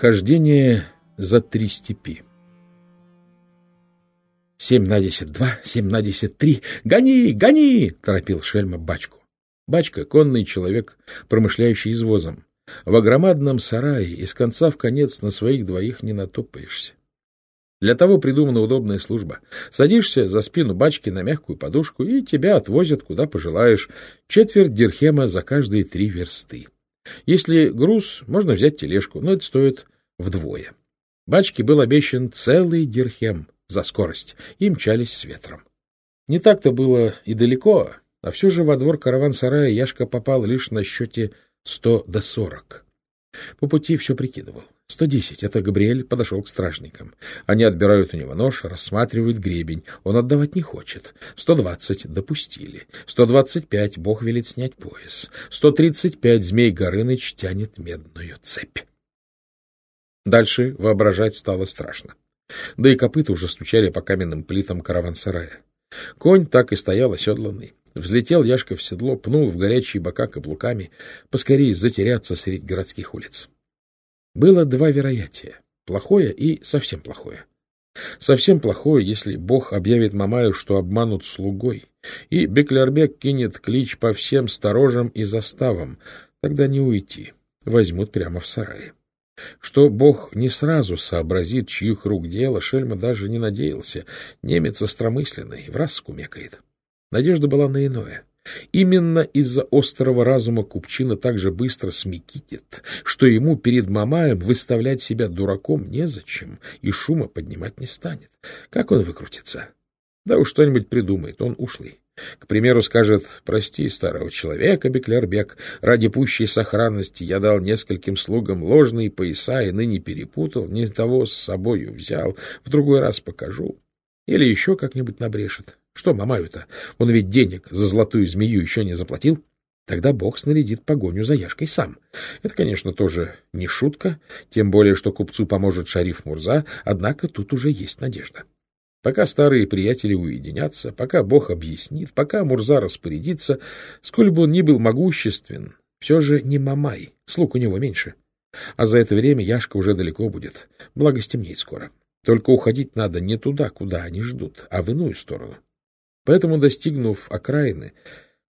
Хождение за три степи. «Семь на десять два, семь на десять три! Гони, гони!» — торопил Шельма бачку. Бачка — конный человек, промышляющий извозом. В огромадном сарае из конца в конец на своих двоих не натопаешься. Для того придумана удобная служба. Садишься за спину бачки на мягкую подушку, и тебя отвозят куда пожелаешь. Четверть дирхема за каждые три версты. Если груз, можно взять тележку, но это стоит вдвое. Бачке был обещан целый дирхем за скорость, и мчались с ветром. Не так-то было и далеко, а все же во двор караван-сарая Яшка попал лишь на счете сто до сорок. По пути все прикидывал. Сто десять — это Габриэль подошел к стражникам. Они отбирают у него нож, рассматривают гребень. Он отдавать не хочет. Сто двадцать — допустили. Сто двадцать пять — Бог велит снять пояс. Сто тридцать пять — Змей Горыныч тянет медную цепь. Дальше воображать стало страшно. Да и копыта уже стучали по каменным плитам караван-сарая. Конь так и стоял оседланный. Взлетел Яшка в седло, пнул в горячие бока каблуками, поскорее затеряться среди городских улиц. Было два вероятия — плохое и совсем плохое. Совсем плохое, если Бог объявит Мамаю, что обманут слугой, и Беклербек кинет клич по всем сторожам и заставам, тогда не уйти, возьмут прямо в сарае. Что Бог не сразу сообразит, чьих рук дело, Шельма даже не надеялся. Немец остромысленный, в раз скумекает. Надежда была на иное. Именно из-за острого разума Купчина так же быстро смекитит, что ему перед Мамаем выставлять себя дураком незачем и шума поднимать не станет. Как он выкрутится? Да уж что-нибудь придумает, он ушлый. К примеру, скажет, прости старого человека, Беклербек, ради пущей сохранности я дал нескольким слугам ложные пояса и ныне перепутал, не того с собою взял, в другой раз покажу. Или еще как-нибудь набрешет. Что Мамаю-то? Он ведь денег за золотую змею еще не заплатил. Тогда Бог снарядит погоню за Яшкой сам. Это, конечно, тоже не шутка, тем более, что купцу поможет шариф Мурза, однако тут уже есть надежда. Пока старые приятели уединятся, пока Бог объяснит, пока Мурза распорядится, сколь бы он ни был могуществен, все же не Мамай, слуг у него меньше. А за это время Яшка уже далеко будет, благо стемнеет скоро. Только уходить надо не туда, куда они ждут, а в иную сторону. Поэтому, достигнув окраины,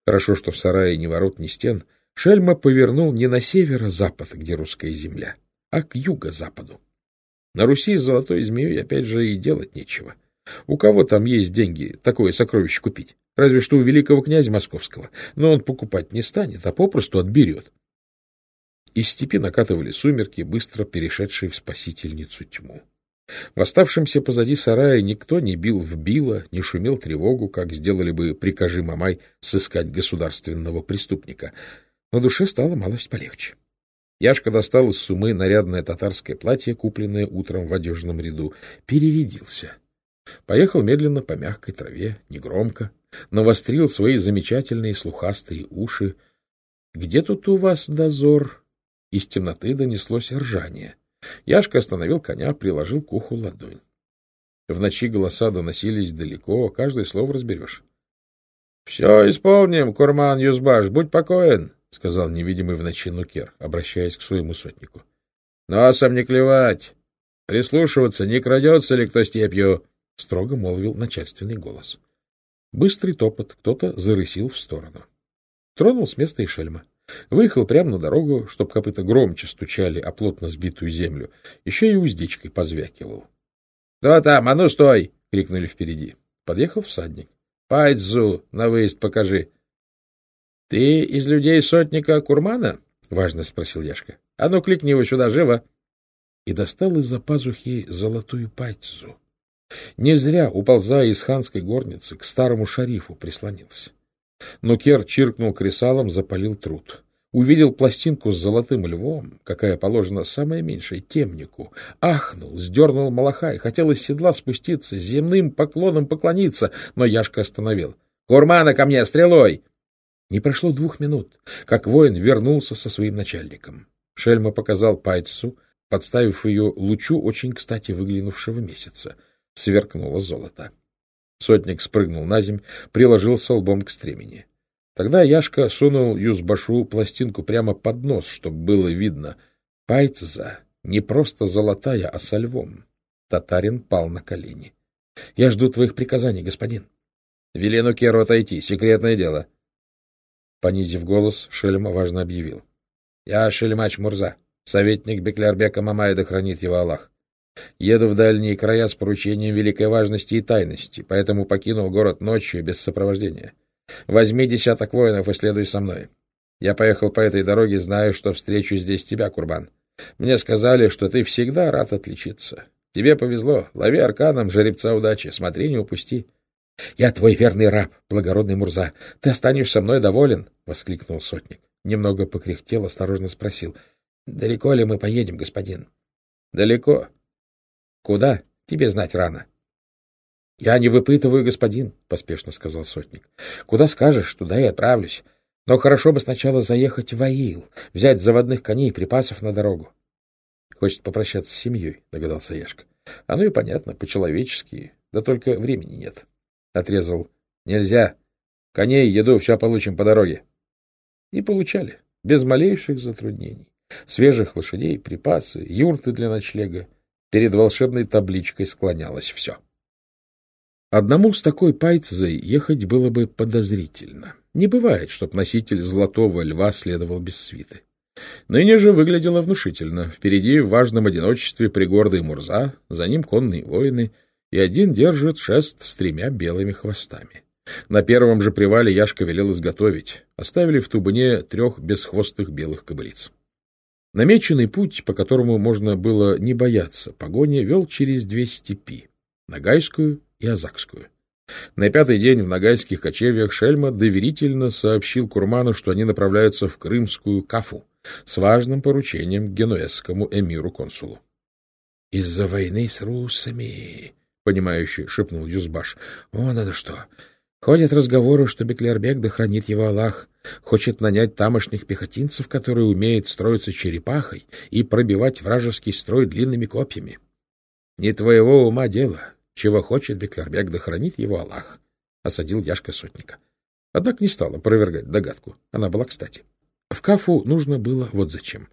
хорошо, что в сарае ни ворот, ни стен, Шельма повернул не на северо-запад, где русская земля, а к юго-западу. На Руси золотой змеей опять же и делать нечего. У кого там есть деньги такое сокровище купить? Разве что у великого князя московского. Но он покупать не станет, а попросту отберет. Из степи накатывали сумерки, быстро перешедшие в спасительницу тьму. В оставшемся позади сарая никто не бил в било, не шумел тревогу, как сделали бы прикажи Мамай сыскать государственного преступника. На душе стало малость полегче. Яшка достал из сумы нарядное татарское платье, купленное утром в одежном ряду, перерядился. Поехал медленно по мягкой траве, негромко, навострил свои замечательные слухастые уши. — Где тут у вас дозор? Из темноты донеслось ржание. Яшка остановил коня, приложил к уху ладонь. В ночи голоса доносились далеко, каждое слово разберешь. — Все исполним, Курман Юзбаш, будь покоен, — сказал невидимый в ночи Нукер, обращаясь к своему сотнику. — Носом не клевать, прислушиваться, не крадется ли кто степью, — строго молвил начальственный голос. Быстрый топот, кто-то зарысил в сторону. Тронул с места и шельма. Выехал прямо на дорогу, чтоб копыта громче стучали о плотно сбитую землю. Еще и уздечкой позвякивал. — Кто там? А ну, стой! — крикнули впереди. Подъехал всадник. — Пайдзу, на выезд покажи. — Ты из людей сотника Курмана? — важно спросил Яшка. — А ну, кликни его сюда, живо! И достал из-за пазухи золотую пайдзу. Не зря, уползая из ханской горницы, к старому шарифу прислонился. Но Кер чиркнул кресалом, запалил труд. Увидел пластинку с золотым львом, какая положена самая меньшая темнику. Ахнул, сдернул малахай, хотел из седла спуститься, земным поклоном поклониться, но Яшка остановил. — Курмана ко мне, стрелой! Не прошло двух минут, как воин вернулся со своим начальником. Шельма показал Пайцу, подставив ее лучу очень кстати выглянувшего месяца. Сверкнуло золото. Сотник спрыгнул на земь, приложился лбом к стремени. Тогда Яшка сунул Юзбашу пластинку прямо под нос, чтобы было видно. Пайцза Не просто золотая, а со львом. Татарин пал на колени. — Я жду твоих приказаний, господин. — Велену Керу отойти. Секретное дело. Понизив голос, Шельма важно объявил. — Я Шельмач Мурза, советник Беклярбека Мамаеда, хранит его Аллах. Еду в дальние края с поручением великой важности и тайности, поэтому покинул город ночью без сопровождения. Возьми десяток воинов и следуй со мной. Я поехал по этой дороге, знаю, что встречу здесь тебя, Курбан. Мне сказали, что ты всегда рад отличиться. Тебе повезло. Лови арканом жеребца удачи. Смотри, не упусти. — Я твой верный раб, благородный Мурза. Ты останешься мной доволен? — воскликнул сотник. Немного покряхтел, осторожно спросил. — Далеко ли мы поедем, господин? — Далеко. — Куда? Тебе знать рано. — Я не выпытываю, господин, — поспешно сказал сотник. — Куда скажешь, туда и отправлюсь. Но хорошо бы сначала заехать в Аил, взять заводных коней и припасов на дорогу. — Хочет попрощаться с семьей, — догадался Яшка. — Оно и понятно, по-человечески, да только времени нет. Отрезал. — Нельзя. Коней, еду, все получим по дороге. И получали, без малейших затруднений. Свежих лошадей, припасы, юрты для ночлега. Перед волшебной табличкой склонялось все. Одному с такой пайцей ехать было бы подозрительно. Не бывает, чтоб носитель золотого льва следовал без свиты. Ныне же выглядело внушительно. Впереди в важном одиночестве пригордый Мурза, за ним конные воины, и один держит шест с тремя белыми хвостами. На первом же привале Яшка велел изготовить. Оставили в тубне трех бесхвостых белых кобылиц. Намеченный путь, по которому можно было не бояться погони, вел через две степи — Ногайскую и Азакскую. На пятый день в Ногайских кочевьях Шельма доверительно сообщил Курману, что они направляются в Крымскую Кафу с важным поручением генуэзскому эмиру-консулу. — Из-за войны с русами, — понимающий шепнул Юзбаш. — Вон оно что! Ходят разговоры, что Беклербек, да хранит его Аллах, хочет нанять тамошних пехотинцев, которые умеют строиться черепахой и пробивать вражеский строй длинными копьями. Не твоего ума дело, чего хочет Беклербек, да хранит его Аллах, — осадил Яшка сотника. Однако не стал опровергать догадку. Она была кстати. В Кафу нужно было вот зачем.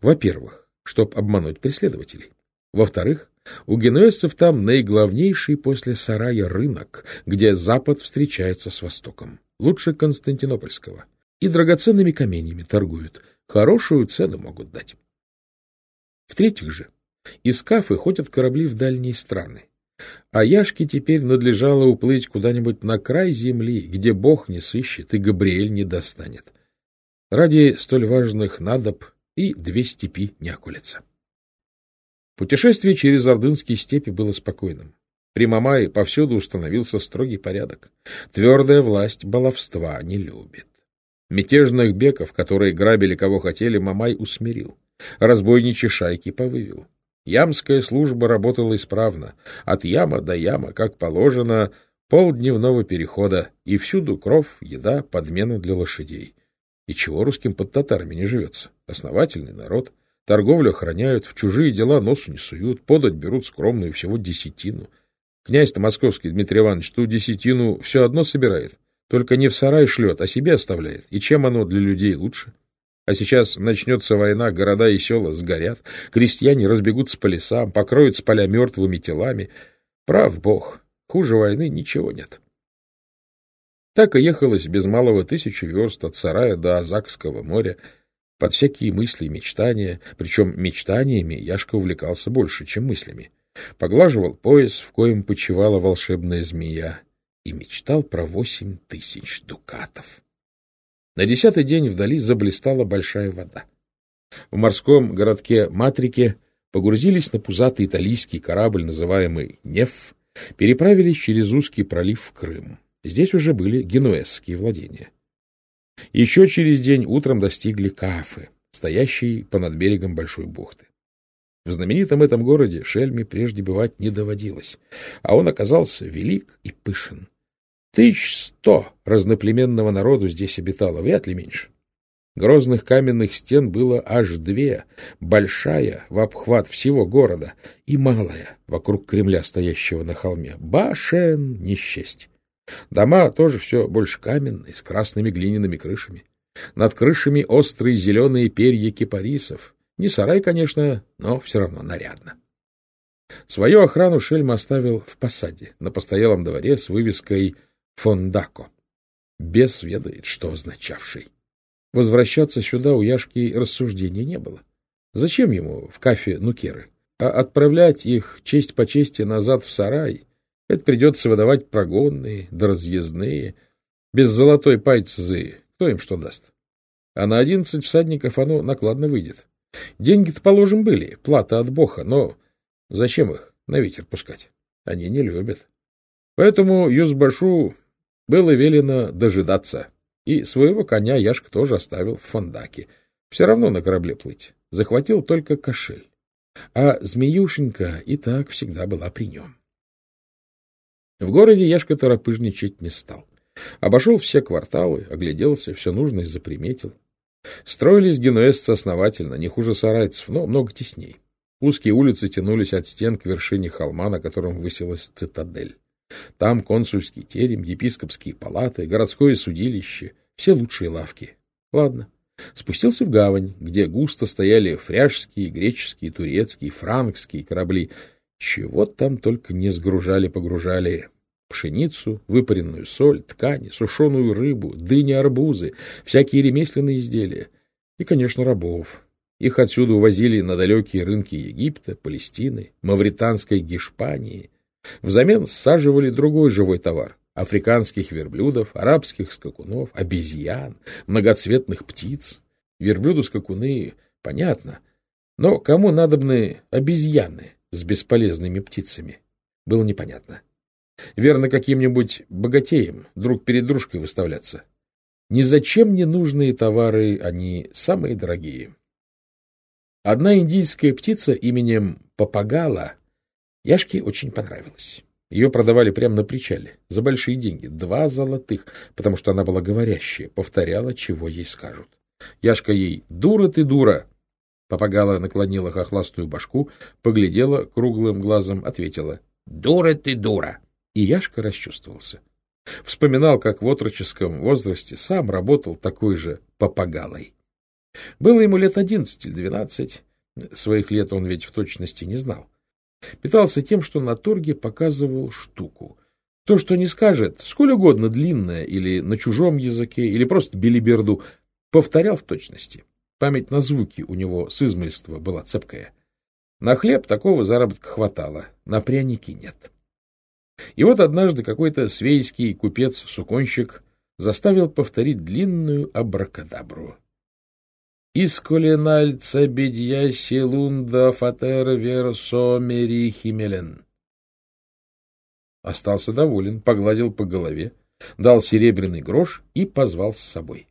Во-первых, чтоб обмануть преследователей. Во-вторых, у генуэзцев там наиглавнейший после сарая рынок, где Запад встречается с Востоком. Лучше Константинопольского. И драгоценными каменьями торгуют. Хорошую цену могут дать. В-третьих же, из Кафы ходят корабли в дальние страны. А Яшке теперь надлежало уплыть куда-нибудь на край земли, где Бог не сыщет и Габриэль не достанет. Ради столь важных надоб и две степи не околятся. Путешествие через Ордынские степи было спокойным. При Мамае повсюду установился строгий порядок. Твердая власть баловства не любит. Мятежных беков, которые грабили кого хотели, Мамай усмирил. Разбойничьи шайки повывел. Ямская служба работала исправно. От яма до яма, как положено, полдневного перехода, и всюду кров, еда, подмена для лошадей. И чего русским под татарами не живется? Основательный народ — Торговлю охраняют, в чужие дела носу не суют, подать берут скромную всего десятину. Князь-то московский Дмитрий Иванович ту десятину все одно собирает, только не в сарай шлет, а себе оставляет. И чем оно для людей лучше? А сейчас начнется война, города и села сгорят, крестьяне разбегутся по лесам, покроют с поля мертвыми телами. Прав бог, хуже войны ничего нет. Так и ехалось без малого тысячи верст от сарая до Азакского моря, под всякие мысли и мечтания, причем мечтаниями Яшка увлекался больше, чем мыслями. Поглаживал пояс, в коем почивала волшебная змея, и мечтал про восемь тысяч дукатов. На десятый день вдали заблистала большая вода. В морском городке Матрике погрузились на пузатый итальянский корабль, называемый «Неф», переправились через узкий пролив в Крым. Здесь уже были генуэзские владения. Еще через день утром достигли Кафы, стоящей понад берегом большой бухты. В знаменитом этом городе Шельме прежде бывать не доводилось, а он оказался велик и пышен. Тысяч сто разноплеменного народу здесь обитало, вряд ли меньше. Грозных каменных стен было аж две, большая в обхват всего города и малая вокруг Кремля, стоящего на холме. Башен не. Дома тоже все больше каменные, с красными глиняными крышами. Над крышами острые зеленые перья кипарисов, Не сарай, конечно, но все равно нарядно. Свою охрану Шельма оставил в посаде, на постоялом дворе с вывеской «Фондако». Бес ведает, что означавший. Возвращаться сюда у Яшки рассуждений не было. Зачем ему в кафе нукеры? А отправлять их честь по чести назад в сарай, это придется выдавать прогонные, да разъездные. Без золотой пайцзы кто им что даст? А на одиннадцать всадников оно накладно выйдет. Деньги-то, положим, были, плата от Бога, но зачем их на ветер пускать? Они не любят. Поэтому Юзбашу было велено дожидаться. И своего коня Яшка тоже оставил в фондаке. Все равно на корабле плыть. Захватил только кошель. А змеюшенька и так всегда была при нем. В городе Яшка торопыжничать не стал. Обошел все кварталы, огляделся, все нужное заприметил. Строились генуэзцы основательно, не хуже сарайцев, но много тесней. Узкие улицы тянулись от стен к вершине холма, на котором высилась цитадель. Там консульский терем, епископские палаты, городское судилище, все лучшие лавки. Ладно. Спустился в гавань, где густо стояли фряжские, греческие, турецкие, франкские корабли. Чего там только не сгружали-погружали. Пшеницу, выпаренную соль, ткани, сушеную рыбу, дыни, арбузы, всякие ремесленные изделия. И, конечно, рабов. Их отсюда увозили на далекие рынки Египта, Палестины, Мавританской Гешпании. Взамен саживали другой живой товар — африканских верблюдов, арабских скакунов, обезьян, многоцветных птиц. Верблюды-скакуны — понятно. Но кому надобны обезьяны с бесполезными птицами? Было непонятно. Верно, каким-нибудь богатеем друг перед дружкой выставляться. Ни зачем не нужные товары, они самые дорогие. Одна индийская птица именем Папагала Яшке очень понравилась. Ее продавали прямо на причале, за большие деньги, два золотых, потому что она была говорящая, повторяла, чего ей скажут. Яшка ей «Дура ты, дура!» Папагала наклонила хохластую башку, поглядела круглым глазом, ответила «Дура ты, дура!» И Яшка расчувствовался. Вспоминал, как в отроческом возрасте сам работал такой же папагалой. Было ему лет одиннадцать или двенадцать, своих лет он ведь в точности не знал. Питался тем, что на торге показывал штуку. То, что не скажет, сколь угодно длинное, или на чужом языке, или просто белиберду, повторял в точности. Память на звуки у него с измольства была цепкая. На хлеб такого заработка хватало, на пряники нет. И вот однажды какой-то свейский купец-суконщик заставил повторить длинную абракадабру. Исколенальца бедья силунда фатер версо мери химелен. Остался доволен, погладил по голове, дал серебряный грош и позвал с собой.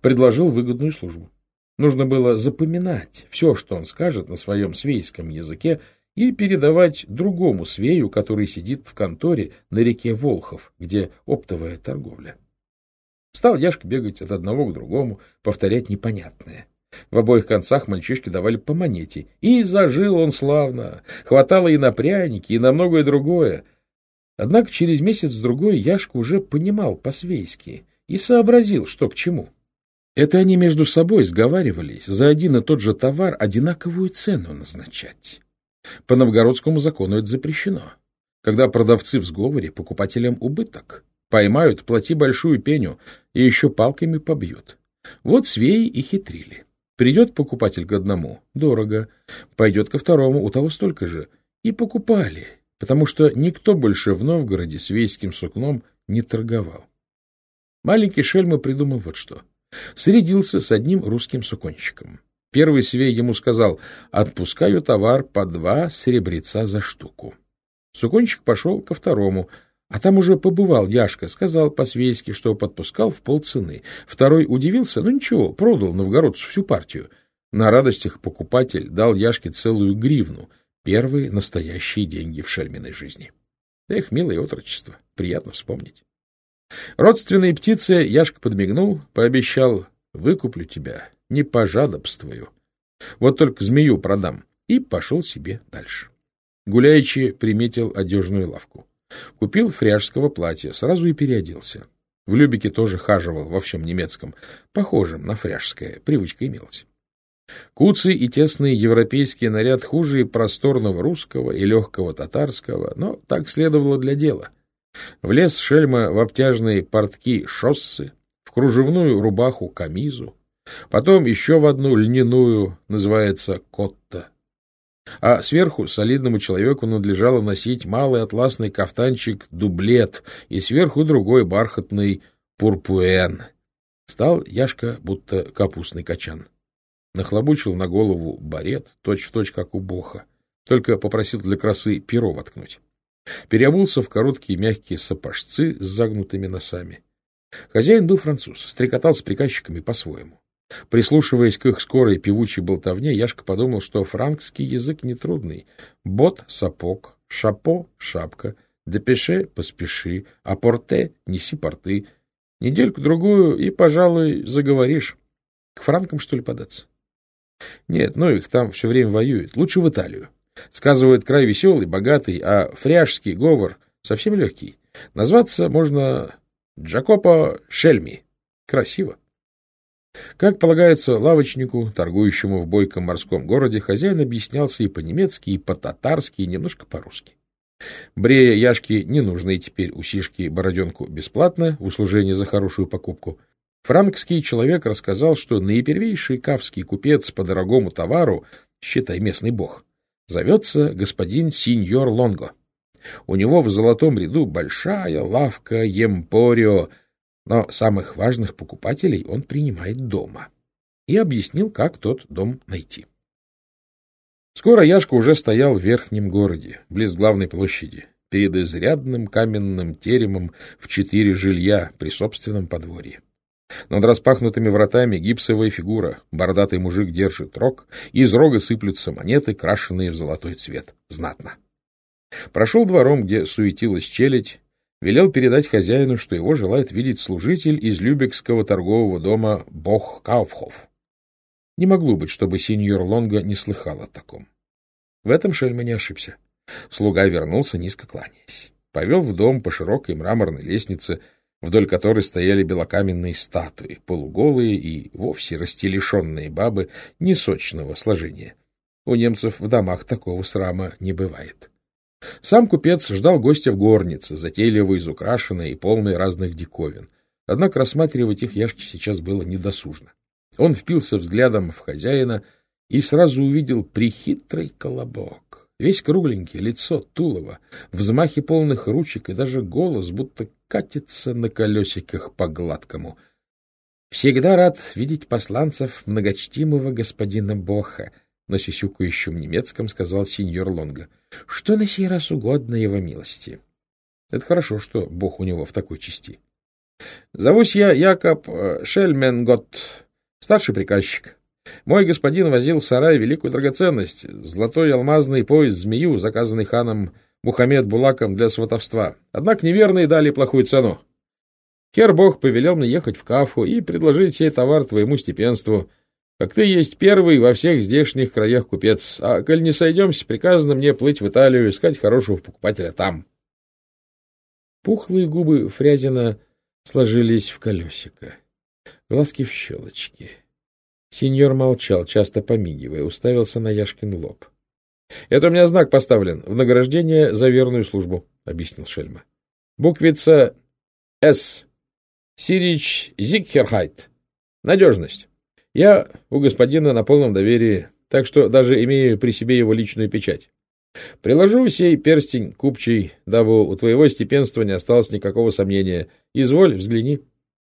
Предложил выгодную службу. Нужно было запоминать все, что он скажет на своем свейском языке, и передавать другому свею, который сидит в конторе на реке Волхов, где оптовая торговля. Стал Яшка бегать от одного к другому, повторять непонятное. В обоих концах мальчишки давали по монете. И зажил он славно. Хватало и на пряники, и на многое другое. Однако через месяц-другой Яшка уже понимал по-свейски и сообразил, что к чему. Это они между собой сговаривались за один и тот же товар одинаковую цену назначать. По новгородскому закону это запрещено. Когда продавцы в сговоре, покупателям убыток. Поймают, плати большую пеню, и еще палками побьют. Вот свеи и хитрили. Придет покупатель к одному — дорого. Пойдет ко второму — у того столько же. И покупали, потому что никто больше в Новгороде свейским сукном не торговал. Маленький Шельма придумал вот что. Средился с одним русским суконщиком. Первый свей ему сказал, отпускаю товар по два серебреца за штуку. Суконщик пошел ко второму — а там уже побывал Яшка, сказал по-свейски, что подпускал в полцены. Второй удивился, ну ничего, продал новгородцу всю партию. На радостях покупатель дал Яшке целую гривну, первые настоящие деньги в шельминой жизни. Эх, милое отрочество, приятно вспомнить. Родственные птицы Яшка подмигнул, пообещал, выкуплю тебя, не пожадобствую. Вот только змею продам. И пошел себе дальше. Гуляючи приметил одежную лавку. Купил фряжского платья, сразу и переоделся. В Любике тоже хаживал во всем немецком, похожем на фряжское, привычка имелась. Куцый и тесный европейский наряд хуже и просторного русского, и легкого татарского, но так следовало для дела. Влез шельма в обтяжные портки шоссы, в кружевную рубаху камизу, потом еще в одну льняную, называется котта. А сверху солидному человеку надлежало носить малый атласный кафтанчик-дублет и сверху другой бархатный пурпуэн. Стал Яшка будто капустный качан. Нахлобучил на голову барет, точь-в-точь, точь, как у Боха, только попросил для красы перо воткнуть. Переобулся в короткие мягкие сапожцы с загнутыми носами. Хозяин был француз, стрекотал с приказчиками по-своему. Прислушиваясь к их скорой певучей болтовне, Яшка подумал, что франкский язык нетрудный. Бот — сапог, шапо — шапка, депеше — поспеши, а порте — неси порты. Недельку-другую и, пожалуй, заговоришь. К франкам, что ли, податься? Нет, ну их там все время воюют. Лучше в Италию. Сказывают, край веселый, богатый, а фряжский говор совсем легкий. Назваться можно Джакопо Шельми. Красиво. Как полагается лавочнику, торгующему в бойком морском городе, хозяин объяснялся и по-немецки, и по-татарски, и немножко по-русски. Брея Яшке ненужные теперь усишки бороденку бесплатно, в услужение за хорошую покупку, франкский человек рассказал, что наипервейший кавский купец по дорогому товару, считай местный бог, зовется господин сеньор Лонго. У него в золотом ряду большая лавка Емпорио — но самых важных покупателей он принимает дома. И объяснил, как тот дом найти. Скоро Яшка уже стоял в верхнем городе, близ главной площади, перед изрядным каменным теремом в четыре жилья при собственном подворье. Над распахнутыми вратами гипсовая фигура, бородатый мужик держит рог, и из рога сыплются монеты, крашенные в золотой цвет. Знатно. Прошел двором, где суетилась челядь, велел передать хозяину, что его желает видеть служитель из Любекского торгового дома Бог Кауфхоф. Не могло быть, чтобы сеньор Лонга не слыхал о таком. В этом Шельма не ошибся. Слуга вернулся, низко кланяясь. Повел в дом по широкой мраморной лестнице, вдоль которой стояли белокаменные статуи, полуголые и вовсе растелешенные бабы несочного сложения. У немцев в домах такого срама не бывает. Сам купец ждал гостя в горнице, затейливо изукрашенной и полной разных диковин. Однако рассматривать их Яшке сейчас было недосужно. Он впился взглядом в хозяина и сразу увидел прихитрый колобок. Весь кругленький, лицо, тулово, взмахи полных ручек и даже голос, будто катится на колесиках по гладкому. — Всегда рад видеть посланцев многочтимого господина Боха, — на сисюкающем немецком сказал сеньор Лонга. — Что на сей раз угодно его милости? Это хорошо, что Бог у него в такой части. — Зовусь я Якоб э, Шельменгот, старший приказчик. Мой господин возил в сарай великую драгоценность, золотой алмазный пояс-змею, заказанный ханом Мухаммед Булаком для сватовства. Однако неверные дали плохую цену. Хер Бог повелел мне ехать в Кафу и предложить сей товар твоему степенству — как ты есть первый во всех здешних краях купец, а коль не сойдемся, приказано мне плыть в Италию, искать хорошего покупателя там. Пухлые губы Фрязина сложились в колесико, глазки в щелочки. Сеньор молчал, часто помигивая, уставился на Яшкин лоб. — Это у меня знак поставлен в награждение за верную службу, — объяснил Шельма. — Буквица «С». Сирич Зигхерхайт. Надежность. Я у господина на полном доверии, так что даже имею при себе его личную печать. Приложу сей перстень купчий, дабы у твоего степенства не осталось никакого сомнения. Изволь, взгляни.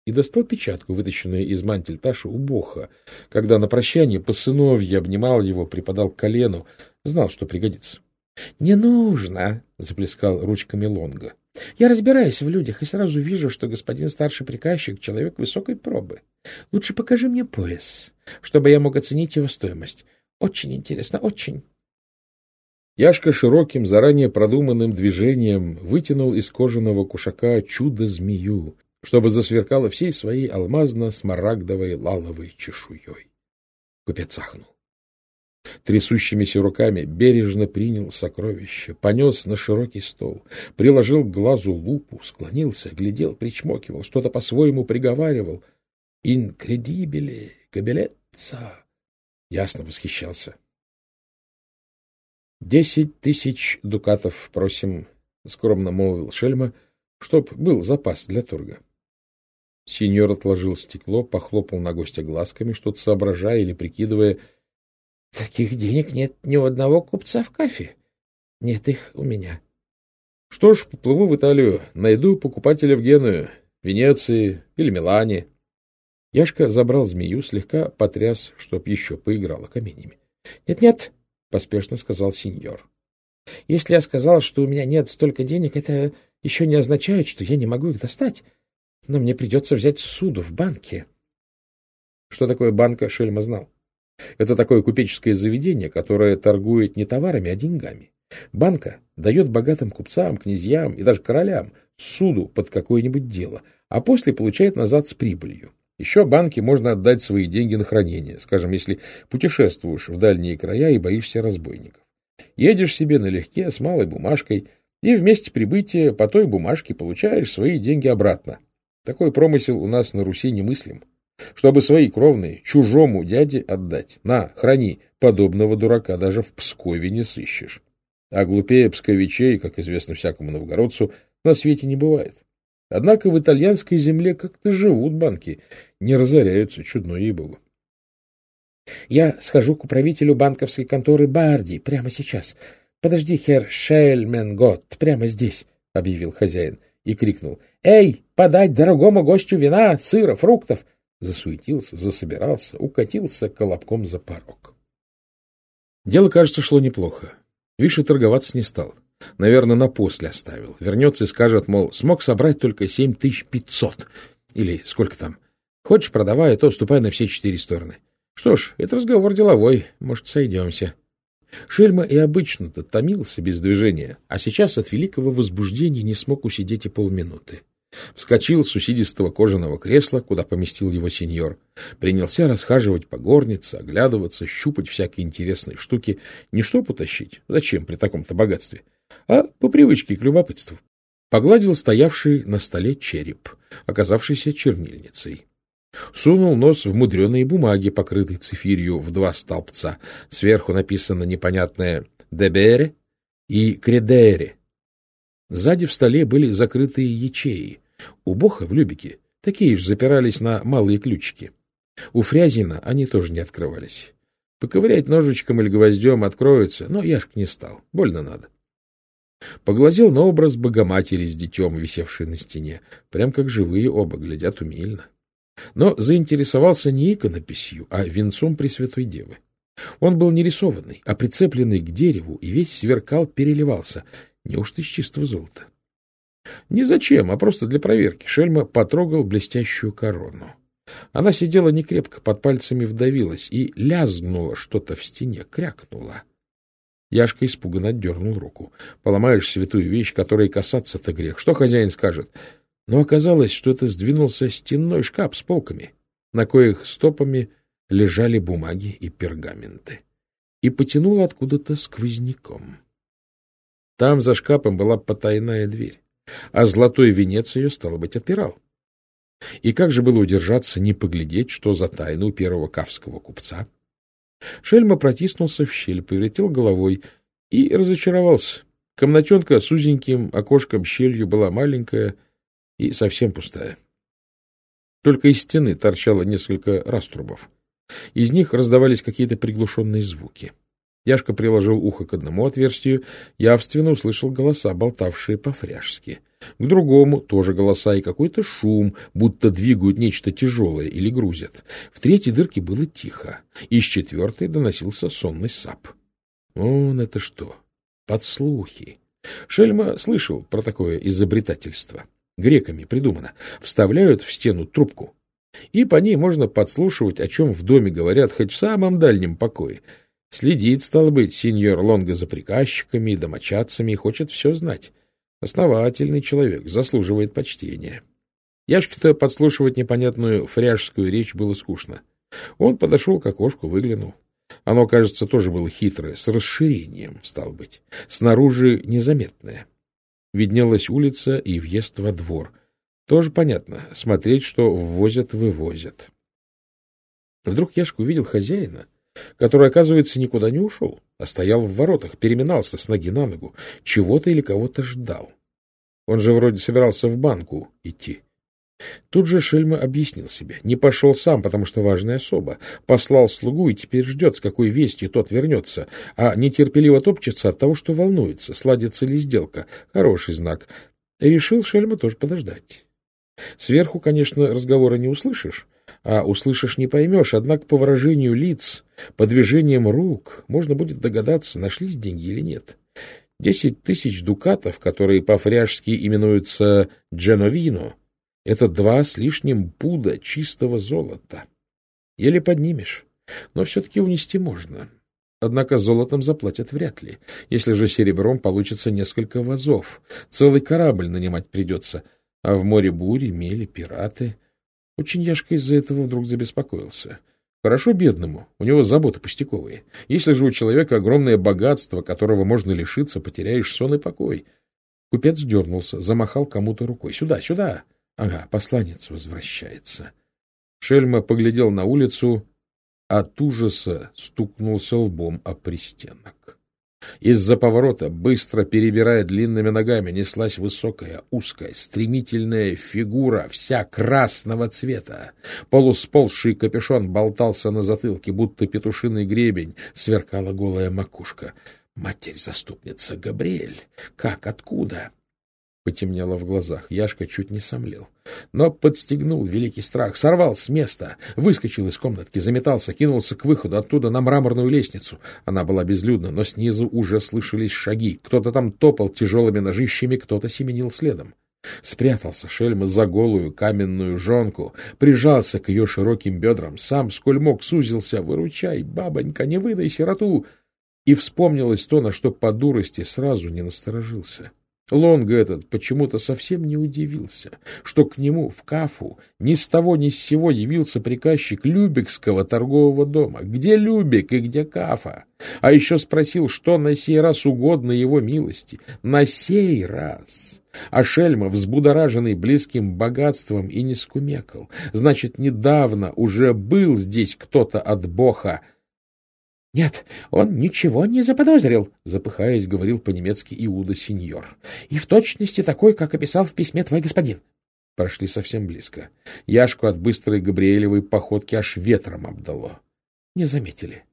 И достал печатку, вытащенную из мантельташа у Боха, когда на прощание по сыновье обнимал его, припадал к колену, знал, что пригодится. — Не нужно, — заплескал ручками Лонга. Я разбираюсь в людях и сразу вижу, что господин старший приказчик — человек высокой пробы. Лучше покажи мне пояс, чтобы я мог оценить его стоимость. Очень интересно, очень. Яшка широким, заранее продуманным движением вытянул из кожаного кушака чудо-змею, чтобы засверкало всей своей алмазно-смарагдовой лаловой чешуей. Купец ахнул трясущимися руками бережно принял сокровище, понес на широкий стол, приложил к глазу лупу, склонился, глядел, причмокивал, что-то по-своему приговаривал. «Инкредибеле, кабелетца!» ясно восхищался. — Десять тысяч дукатов просим, — скромно молвил Шельма, — чтоб был запас для торга. Сеньор отложил стекло, похлопал на гостя глазками, что-то соображая или прикидывая. — Таких денег нет ни у одного купца в кафе. Нет их у меня. — Что ж, поплыву в Италию, найду покупателя в Геную, Венеции или Милане. Яшка забрал змею, слегка потряс, чтоб еще поиграла каменями. «Нет, — Нет-нет, — поспешно сказал сеньор. — Если я сказал, что у меня нет столько денег, это еще не означает, что я не могу их достать. Но мне придется взять суду в банке. Что такое банка, Шельма знал. Это такое купеческое заведение, которое торгует не товарами, а деньгами. Банка дает богатым купцам, князьям и даже королям суду под какое-нибудь дело, а после получает назад с прибылью. Еще банке можно отдать свои деньги на хранение, скажем, если путешествуешь в дальние края и боишься разбойников. Едешь себе налегке с малой бумажкой, и вместе прибытия по той бумажке получаешь свои деньги обратно. Такой промысел у нас на Руси немыслим. Чтобы свои кровные чужому дяде отдать. На, храни, подобного дурака даже в Пскове не сыщешь. А глупее псковичей, как известно всякому новгородцу, на свете не бывает. Однако в итальянской земле как-то живут банки, не разоряются, чудно ей-богу. — Я схожу к управителю банковской конторы Барди прямо сейчас. Подожди, хер Шельменгот, прямо здесь, — объявил хозяин и крикнул. — Эй, подать дорогому гостю вина, сыра, фруктов! Засуетился, засобирался, укатился колобком за порог. Дело, кажется, шло неплохо. Виша торговаться не стал. — Наверное, на после оставил. Вернется и скажет, мол, смог собрать только семь тысяч пятьсот. Или сколько там. Хочешь, продавай, а то ступай на все четыре стороны. Что ж, это разговор деловой. Может, сойдемся. Шельма и обычно-то томился без движения, а сейчас от великого возбуждения не смог усидеть и полминуты. Вскочил с усидистого кожаного кресла, куда поместил его сеньор. Принялся расхаживать по горнице, оглядываться, щупать всякие интересные штуки. Не что потащить, зачем при таком-то богатстве, а по привычке к любопытству. Погладил стоявший на столе череп, оказавшийся чернильницей. Сунул нос в мудреные бумаги, покрытые цифирью в два столбца. Сверху написано непонятное «дебере» и «кредере». Сзади в столе были закрытые ячеи. У Боха в Любике такие же запирались на малые ключики. У Фрязина они тоже не открывались. Поковырять ножичком или гвоздем откроется, но Яшк не стал. Больно надо. Поглазел на образ Богоматери с детем, висевший на стене. Прям как живые оба, глядят умильно. Но заинтересовался не иконописью, а венцом Пресвятой Девы. Он был не рисованный, а прицепленный к дереву, и весь сверкал, переливался. Неужто из чистого золота? Не зачем, а просто для проверки. Шельма потрогал блестящую корону. Она сидела некрепко, под пальцами вдавилась и лязгнула что-то в стене, крякнула. Яшка испуганно отдернул руку. Поломаешь святую вещь, которой касаться-то грех. Что хозяин скажет? Но оказалось, что это сдвинулся стенной шкаф с полками, на коих стопами лежали бумаги и пергаменты. И потянуло откуда-то сквозняком. Там за шкафом была потайная дверь, а золотой венец ее, стало быть, отпирал. И как же было удержаться, не поглядеть, что за тайну первого кавского купца? Шельма протиснулся в щель, повертел головой и разочаровался. Комнатенка с узеньким окошком-щелью была маленькая и совсем пустая. Только из стены торчало несколько раструбов. Из них раздавались какие-то приглушенные звуки. Яшка приложил ухо к одному отверстию, явственно услышал голоса, болтавшие по-фряжски. К другому тоже голоса и какой-то шум, будто двигают нечто тяжелое или грузят. В третьей дырке было тихо. Из четвертой доносился сонный сап. Он это что? Подслухи. Шельма слышал про такое изобретательство. Греками придумано. Вставляют в стену трубку. И по ней можно подслушивать, о чем в доме говорят хоть в самом дальнем покое. Следит, стало быть, сеньор Лонго за приказчиками и домочадцами и хочет все знать. Основательный человек, заслуживает почтения. Яшке-то подслушивать непонятную фряжскую речь было скучно. Он подошел к окошку, выглянул. Оно, кажется, тоже было хитрое, с расширением, стал быть. Снаружи незаметное. Виднелась улица и въезд во двор. Тоже понятно, смотреть, что ввозят-вывозят. Вдруг Яшка увидел хозяина, который, оказывается, никуда не ушел, а стоял в воротах, переминался с ноги на ногу, чего-то или кого-то ждал. Он же вроде собирался в банку идти. Тут же Шельма объяснил себе. Не пошел сам, потому что важная особа. Послал слугу и теперь ждет, с какой вестью тот вернется, а нетерпеливо топчется от того, что волнуется, сладится ли сделка. Хороший знак. Решил Шельма тоже подождать. Сверху, конечно, разговора не услышишь, а услышишь не поймешь, однако по выражению лиц, по движениям рук можно будет догадаться, нашлись деньги или нет. Десять тысяч дукатов, которые по-фряжски именуются «дженовино», это два с лишним пуда чистого золота. Еле поднимешь, но все-таки унести можно. Однако золотом заплатят вряд ли. Если же серебром получится несколько вазов, целый корабль нанимать придется, а в море бури, мели, пираты. Очень Яшка из-за этого вдруг забеспокоился. Хорошо бедному, у него заботы пустяковые. Если же у человека огромное богатство, которого можно лишиться, потеряешь сон и покой. Купец дернулся, замахал кому-то рукой. «Сюда, сюда!» Ага, посланец возвращается. Шельма поглядел на улицу, от ужаса стукнулся лбом о пристенок. Из-за поворота, быстро перебирая длинными ногами, неслась высокая, узкая, стремительная фигура, вся красного цвета. Полусползший капюшон болтался на затылке, будто петушиный гребень, сверкала голая макушка. Матерь-заступница Габриэль! Как, откуда? Потемнело в глазах. Яшка чуть не сомлел. Но подстегнул великий страх, сорвал с места, выскочил из комнатки, заметался, кинулся к выходу, оттуда на мраморную лестницу. Она была безлюдна, но снизу уже слышались шаги. Кто-то там топал тяжелыми ножищами, кто-то семенил следом. Спрятался шельма за голую каменную жонку, прижался к ее широким бедрам, сам, сколь мог, сузился. «Выручай, бабонька, не выдай сироту!» И вспомнилось то, на что по дурости сразу не насторожился. Лонг этот почему-то совсем не удивился, что к нему в Кафу ни с того ни с сего явился приказчик Любекского торгового дома. Где Любек и где Кафа? А еще спросил, что на сей раз угодно его милости. На сей раз! А Шельма, взбудораженный близким богатством, и не скумекал. Значит, недавно уже был здесь кто-то от Боха, — Нет, он ничего не заподозрил, — запыхаясь, говорил по-немецки Иуда сеньор. — И в точности такой, как описал в письме твой господин. Прошли совсем близко. Яшку от быстрой Габриэлевой походки аж ветром обдало. Не заметили.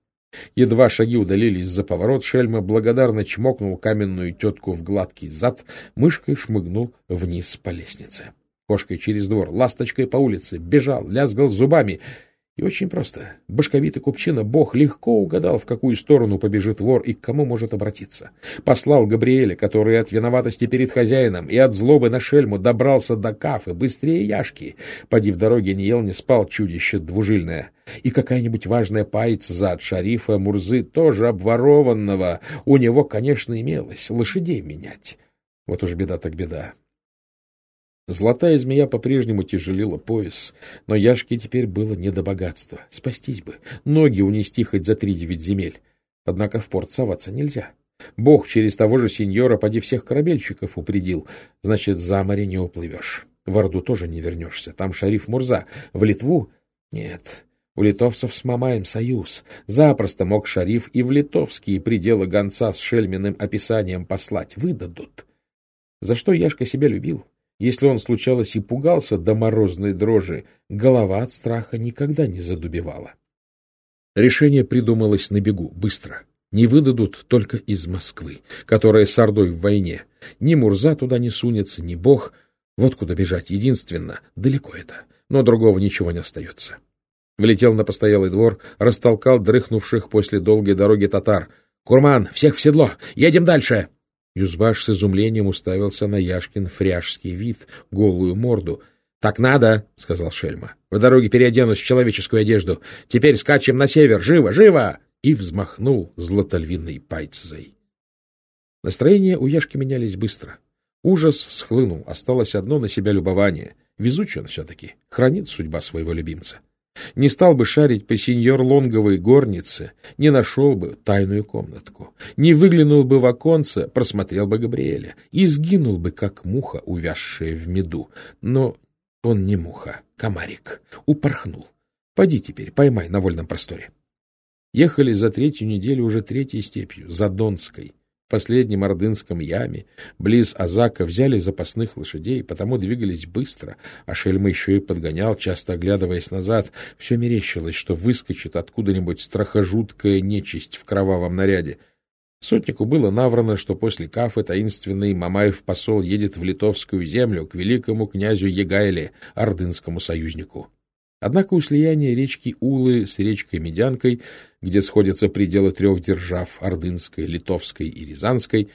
Едва шаги удалились за поворот, Шельма благодарно чмокнул каменную тетку в гладкий зад, мышкой шмыгнул вниз по лестнице. Кошкой через двор, ласточкой по улице, бежал, лязгал зубами — и очень просто. Башковитый купчина Бог легко угадал, в какую сторону побежит вор и к кому может обратиться. Послал Габриэля, который от виноватости перед хозяином и от злобы на шельму добрался до кафы, быстрее яшки. Поди в дороге не ел, не спал, чудище двужильное. И какая-нибудь важная пайца от шарифа Мурзы, тоже обворованного, у него, конечно, имелось, лошадей менять. Вот уж беда так беда. Золотая змея по-прежнему тяжелила пояс, но Яшке теперь было не до богатства. Спастись бы, ноги унести хоть за три девять земель. Однако в порт соваться нельзя. Бог через того же сеньора поди всех корабельщиков упредил, значит, за море не уплывешь. В Орду тоже не вернешься, там шариф Мурза. В Литву? Нет, у литовцев с Мамаем союз. Запросто мог шариф и в литовские пределы гонца с шельменным описанием послать. Выдадут. За что Яшка себя любил? Если он, случалось, и пугался до морозной дрожи, голова от страха никогда не задубевала. Решение придумалось на бегу, быстро. Не выдадут только из Москвы, которая с Ордой в войне. Ни Мурза туда не сунется, ни Бог. Вот куда бежать единственно. Далеко это, но другого ничего не остается. Влетел на постоялый двор, растолкал дрыхнувших после долгой дороги татар. — Курман, всех в седло! Едем дальше! Юзбаш с изумлением уставился на Яшкин фряжский вид, голую морду. — Так надо, — сказал Шельма. — В дороге переоденусь в человеческую одежду. Теперь скачем на север. Живо, живо! И взмахнул златольвинной пайцей. Настроения у Яшки менялись быстро. Ужас схлынул, осталось одно на себя любование. Везучий он все-таки, хранит судьба своего любимца. Не стал бы шарить по сеньор Лонговой горнице, не нашел бы тайную комнатку, не выглянул бы в оконце, просмотрел бы Габриэля и сгинул бы, как муха, увязшая в меду. Но он не муха, комарик, упорхнул. Поди теперь, поймай на вольном просторе. Ехали за третью неделю уже третьей степью, за Донской. Последнем Ордынском яме, близ Азака, взяли запасных лошадей, потому двигались быстро, а Шельма еще и подгонял, часто оглядываясь назад. Все мерещилось, что выскочит откуда-нибудь страхожуткая нечисть в кровавом наряде. Сотнику было наврано, что после кафы таинственный Мамаев посол едет в литовскую землю к великому князю Егайле, ордынскому союзнику. Однако у слияния речки Улы с речкой Медянкой, где сходятся пределы трех держав — Ордынской, Литовской и Рязанской,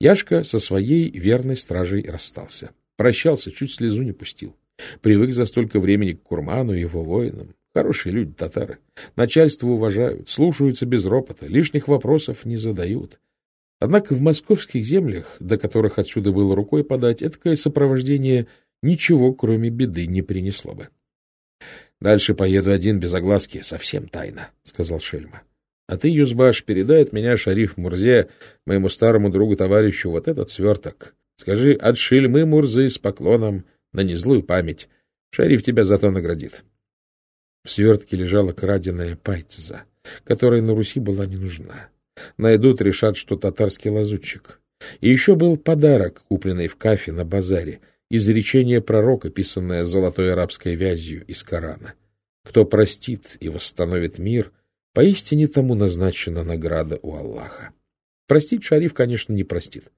Яшка со своей верной стражей расстался. Прощался, чуть слезу не пустил. Привык за столько времени к Курману и его воинам. Хорошие люди татары. Начальство уважают, слушаются без ропота, лишних вопросов не задают. Однако в московских землях, до которых отсюда было рукой подать, этакое сопровождение ничего, кроме беды, не принесло бы. Дальше поеду один без огласки, совсем тайно, — сказал Шельма. — А ты, Юзбаш, передай от меня шариф Мурзе, моему старому другу-товарищу, вот этот сверток. Скажи от Шельмы Мурзы с поклоном на незлую память. Шариф тебя зато наградит. В свертке лежала краденая пайцза, которая на Руси была не нужна. Найдут, решат, что татарский лазутчик. И еще был подарок, купленный в кафе на базаре — изречение пророка, писанное золотой арабской вязью из Корана. Кто простит и восстановит мир, поистине тому назначена награда у Аллаха. Простить шариф, конечно, не простит.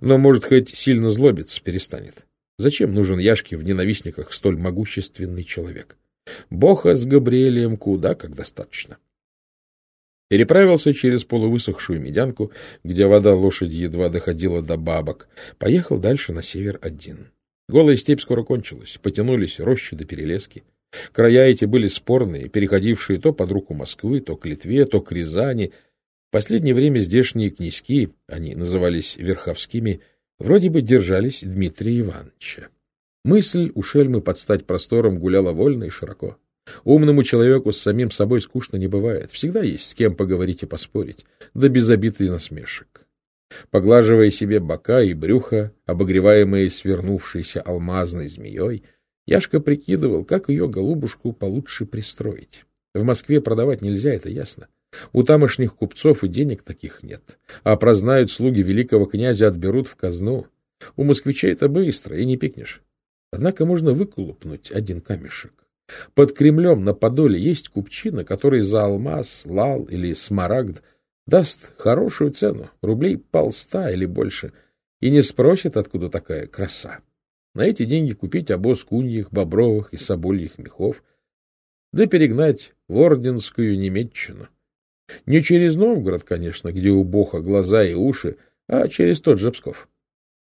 Но, может, хоть сильно злобиться перестанет. Зачем нужен Яшке в ненавистниках столь могущественный человек? Боха с Габриэлем куда как достаточно. Переправился через полувысохшую медянку, где вода лошади едва доходила до бабок, поехал дальше на север один. Голая степь скоро кончилась, потянулись рощи до перелески. Края эти были спорные, переходившие то под руку Москвы, то к Литве, то к Рязани. В последнее время здешние князьки, они назывались верховскими, вроде бы держались Дмитрия Ивановича. Мысль у Шельмы под стать простором гуляла вольно и широко. Умному человеку с самим собой скучно не бывает. Всегда есть с кем поговорить и поспорить, да без обид и насмешек. Поглаживая себе бока и брюхо, обогреваемые свернувшейся алмазной змеей, Яшка прикидывал, как ее голубушку получше пристроить. В Москве продавать нельзя, это ясно. У тамошних купцов и денег таких нет. А прознают слуги великого князя, отберут в казну. У москвичей это быстро, и не пикнешь. Однако можно выколупнуть один камешек. Под Кремлем на Подоле есть купчина, который за алмаз, лал или смарагд Даст хорошую цену, рублей полста или больше, и не спросит, откуда такая краса. На эти деньги купить обоз куньих, бобровых и собольих мехов, да перегнать в Орденскую Немеччину. Не через Новгород, конечно, где у Боха глаза и уши, а через тот же Псков.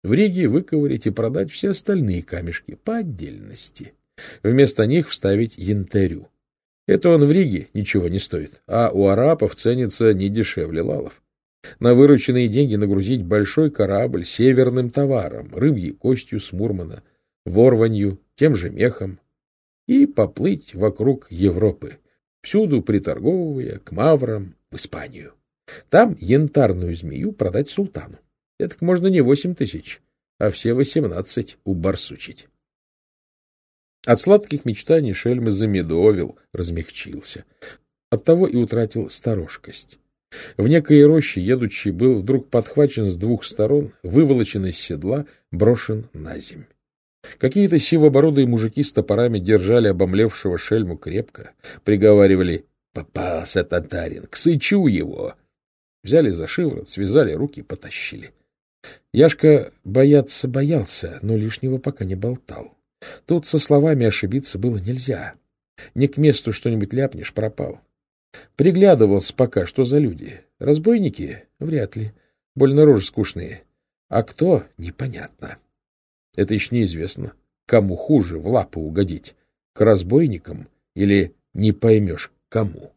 В Риге выковырить и продать все остальные камешки по отдельности. Вместо них вставить янтарю. Это он в Риге ничего не стоит, а у арапов ценится не дешевле лалов. На вырученные деньги нагрузить большой корабль северным товаром, рыбьей костью с Мурмана, ворванью, тем же мехом, и поплыть вокруг Европы, всюду приторговывая к маврам в Испанию. Там янтарную змею продать султану. Это можно не восемь тысяч, а все восемнадцать убарсучить. От сладких мечтаний Шельма замедовил, размягчился. Оттого и утратил сторожкость. В некой роще едучий был вдруг подхвачен с двух сторон, выволочен из седла, брошен на земь. Какие-то сивобородые мужики с топорами держали обомлевшего шельму крепко, приговаривали «Попался татарин, к сычу его!» Взяли за шиворот, связали руки, потащили. Яшка бояться боялся, но лишнего пока не болтал. Тут со словами ошибиться было нельзя. Не к месту что-нибудь ляпнешь, пропал. Приглядывался пока, что за люди. Разбойники? Вряд ли. Больно рожи скучные. А кто? Непонятно. Это еще неизвестно. Кому хуже в лапы угодить? К разбойникам или не поймешь кому?